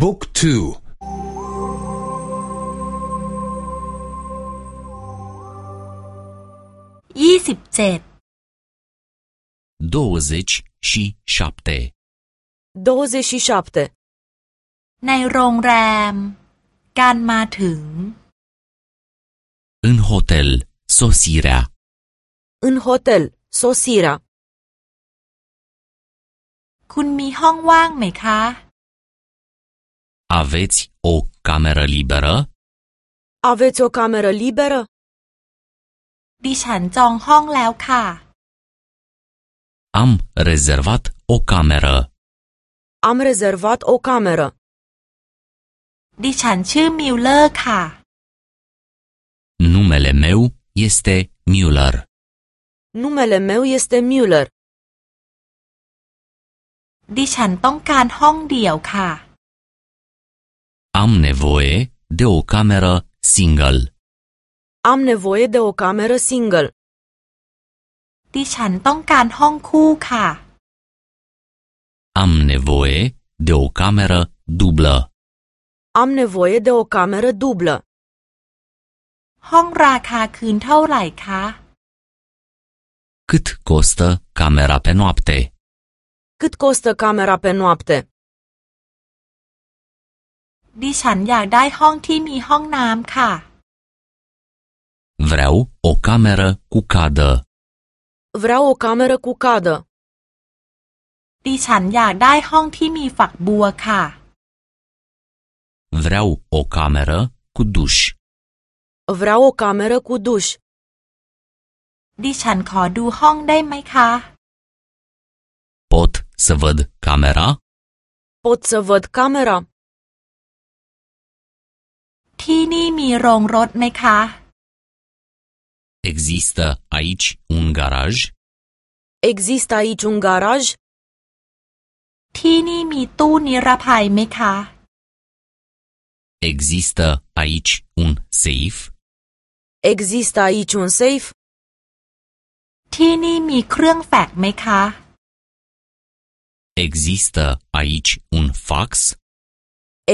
บุ๊กทูยี่สิบเจ็ด douăzeci și șapte 27. ในโรงแรม การมาถึง în hotel sosirea În hotel, sosirea. คุณมีห้องว่างไหมคะ aveți o cameră liberă Aveți o cameră liberă? ดิฉันจองห้องแล้วค่ะ am rezervat o cameră Am rezervat o cameră. ดิฉันชื่อมิลเลอร์ค่ะ numele meu este Müller Numele meu este Müller. ดิฉันต้องการห้องเดี่ยวค่ะ am nevoie de o cameră single Am nevoie de o cameră single. ดิฉันต้องการห้องคู่ค่ะ am nevoie de o cameră dublă Am nevoie de o cameră dublă. ห้องราคาคืนเท่าไหร่คะ cât costă camera pe noapte Cât costă camera pe noapte? ดิฉันอยากได้ห้องที่มีห้องน้ำค่ะ vreau o cameră cu cadă Vreau o cameră cu cadă. ดิฉันอยากได้ห้องที่มีฝักบัวค่ะ vreau o cameră cu duș Vreau o cameră cu duș. ดิฉันขอดูห้องได้ไหมคะ pot să văd camera Pot să văd camera? ที่นี่มีโรงรถไหมคะ există aici un garaj Există aici un garaj? ที่นี่มีตู้นิรภัยไหมคะ există aici un safe Există aici un safe? ที่นี่มีเครื่องแฟกซ์ไหมคะ există aici un fax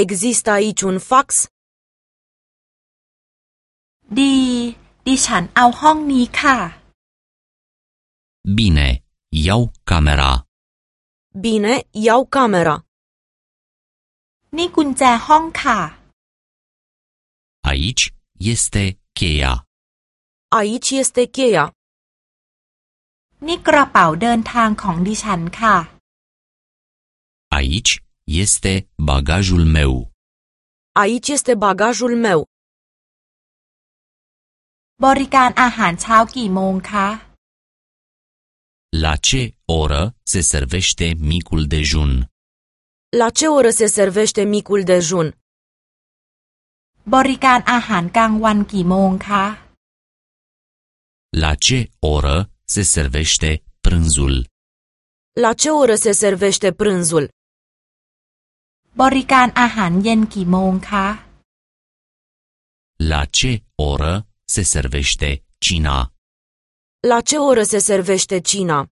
Există aici un fax? ดี ดิฉันเอาห้องนี้ค่ะ bine iau camera Bine, iau camera. นี่กุญแจห้องค่ะ aici este cheia Aici este cheia. นี่กระเป๋าเดินทางของดิฉันค่ะ aici este bagajul meu Aici este bagajul meu. บริการอาหารเช้ากี่โมงคะ la ce oră se servește micul dejun La ce oră se servește micul dejun? บริการอาหารกลางวันกี่โมงคะ la ce oră se servește prânzul La ce oră se servește prânzul? บริการอาหารเย็นกี่โมงคะ la ce oră se servește cina La ce oră se servește cina?